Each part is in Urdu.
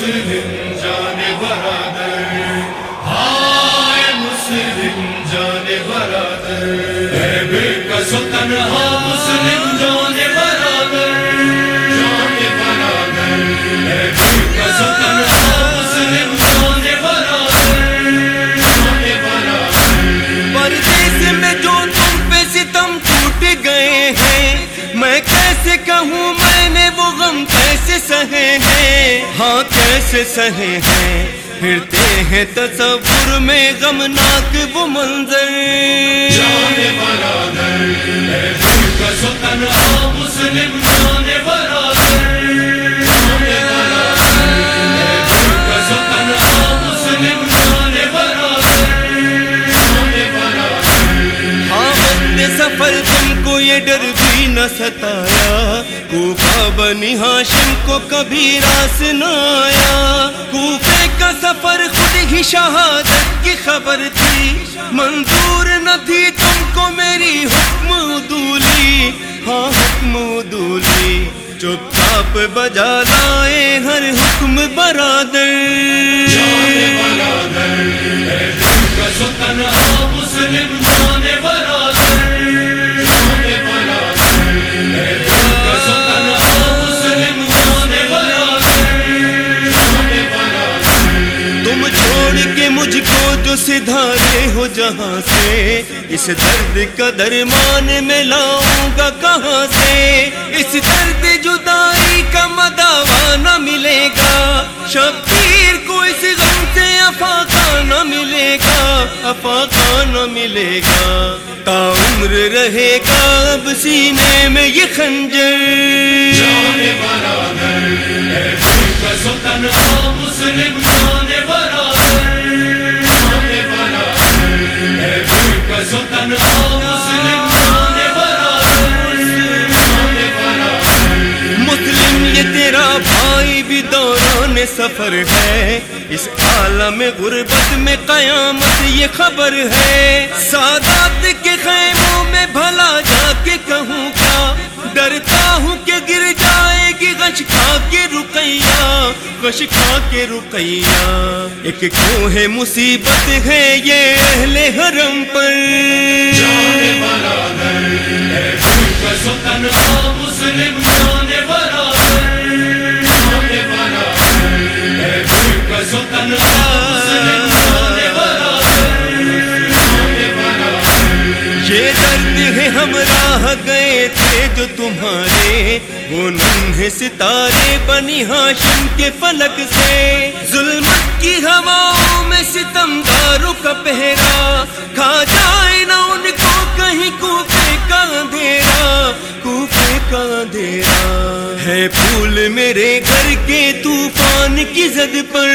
مسلم جان برادر، ہائے مسلم جان برادر۔ اے بے تنہا مسلم جان برادر۔ جان برادر۔ اے بے تنہا مسلم جان برادر۔ جان برادر۔ پردیس میں جو تم پہ ستم ٹوٹ گئے ہیں، میں کیسے کہوں سہے ہیں۔ ہاں کیسے سہے ہیں۔ پھرتے ہیں تصور میں غمناک وہ منظر۔ جان برادر مسلم برادر۔ ہاں، سفر تم کو یہ ڈر بھی نہ ستایا۔ بنی ہاشم کو کبھی راس نہ آیا۔ کوفے کا سفر خود ہی شہادت کی خبر تھی۔ منظور نہ تھی تم کو میری حکم دولی۔ ہاں حکم دولی۔ چپ چاپ بجا لائے ہر حکم برادر۔ جان برادر، اے چھوڑ کے مجھ کو جو سدھارے ہو جہاں سے، اس درد کا درمان میں لاؤں گا کہاں سے؟ اس درد جدائی کا مداوا نہ ملے گا، شبیر کو اس غم سے افاقہ نہ ملے گا، افاقہ نہ ملے گا۔ تا عمر رہے گا اب سینے میں یہ خنجر۔ دوران سفر ہے، اس عالم غربت میں قیامت یہ خبر ہے۔ سادات کے خیموں میں بھلا جا کے کہوں کیا ڈرتا ہوں کہ گر جائے گی غش کھا کے رقیہ۔ غش کھا کے رقیہ۔ ایک کیوں ہے مصیبت ہے یہ اہل حرم پر۔ جان برادر اے ہے گئے تھے جو تمہارے، وہ ننھے ستارے بنی ہاشم کے فلک سے۔ ظلمت کی ہواؤں میں ستم داروں کا پہرا۔ کھا جائے نہ ان کو کہیں کوفے کا اندھیرا۔ کوفے کا اندھیرا۔ ہے پھول میرے گھر کے طوفان کی زد پر۔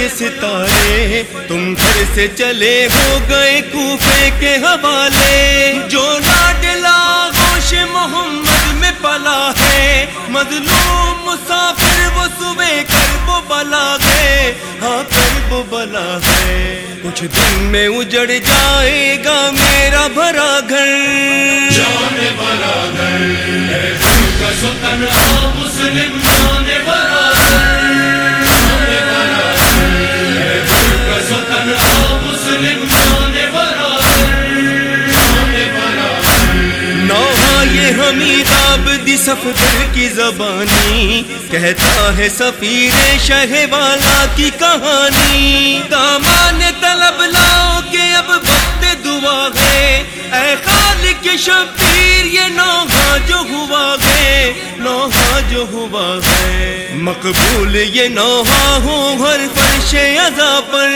کے ستارے تم گھر سے چلے ہو گئے کوفے کے حوالے جو لاڈلا گوش محمد میں پلا ہے مظلوم مسافر وہ صبح کر وہ بلا گئے ہاں کر وہ بلا ہے کچھ دن میں اجڑ جائے گا میرا بھرا گھر جان برادر اے دل کا آبدی صفدر کی زبانی، کہتا ہے سفیر شہ والا کی کہانی۔ دامان طلب لاؤ کہ اب وقت دعا ہے۔ اے خالق شبیر، یہ نوحہ جو ہوا ہے۔ نوحہ جو ہوا ہے۔ مقبول یہ نوحہ ہو ہر فرش اذا پر۔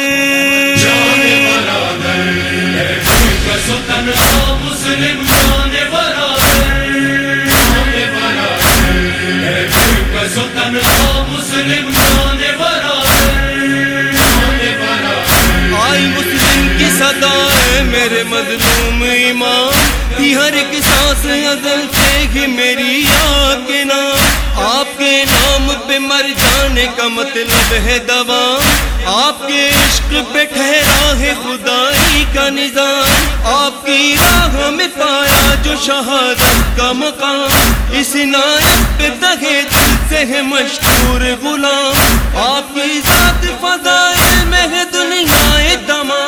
ایمان ہر ازل سے ہی میری آ کے نام۔ کے نام پہ مر جانے کا مطلب ہے دوا۔ آپ کے عشق پہ ٹھہرا ہے خدائی کا نظام۔ آپ کی راہ میں پایا جو شہادت کا مقام۔ اس نائب پہ دہے دل سے ہے مشہور غلام۔ آپ کی ذات فضائل میں ہے دنیا تمام